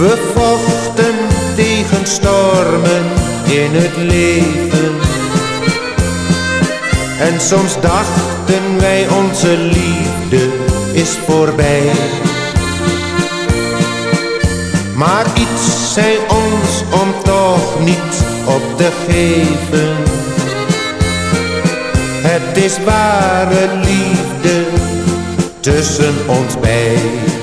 We vochten tegen stormen in het leven. En soms dachten wij onze liefde is voorbij. Maar iets zei ons om toch niet op te geven. Het is ware liefde tussen ons beiden.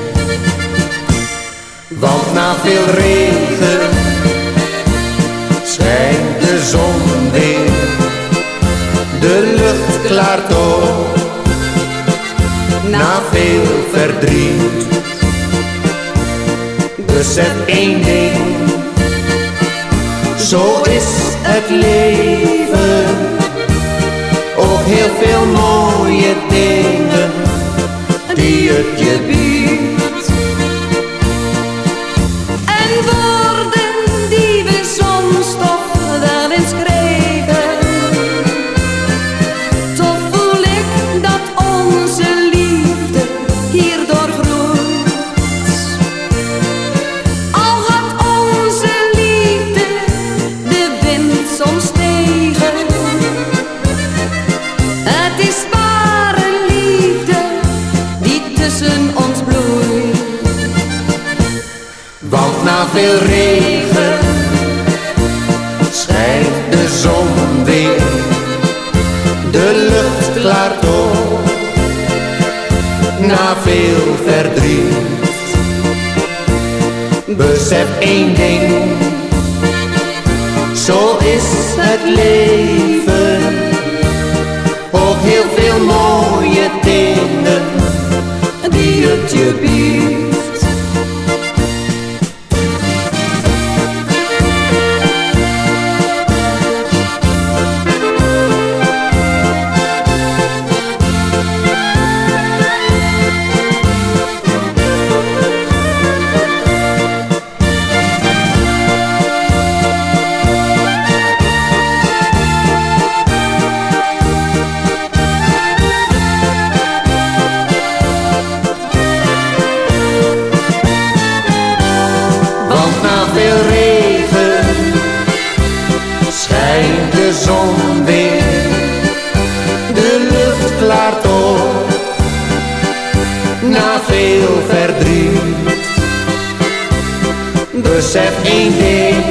Want na veel regen schijnt de zon weer. De lucht klaart op na veel verdriet. Besef één ding, zo is het leven. Ook heel veel mooie dingen Want na veel regen schijnt de zon weer. De lucht klaart op na veel verdriet. Besef één ding, zo is het leven. Veel verdriet. Besef één ding,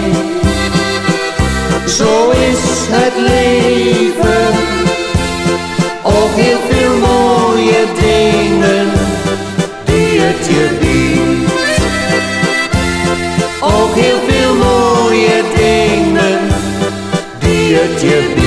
zo is het leven. Ook heel veel mooie dingen die het je biedt. Ook heel veel mooie dingen die het je biedt.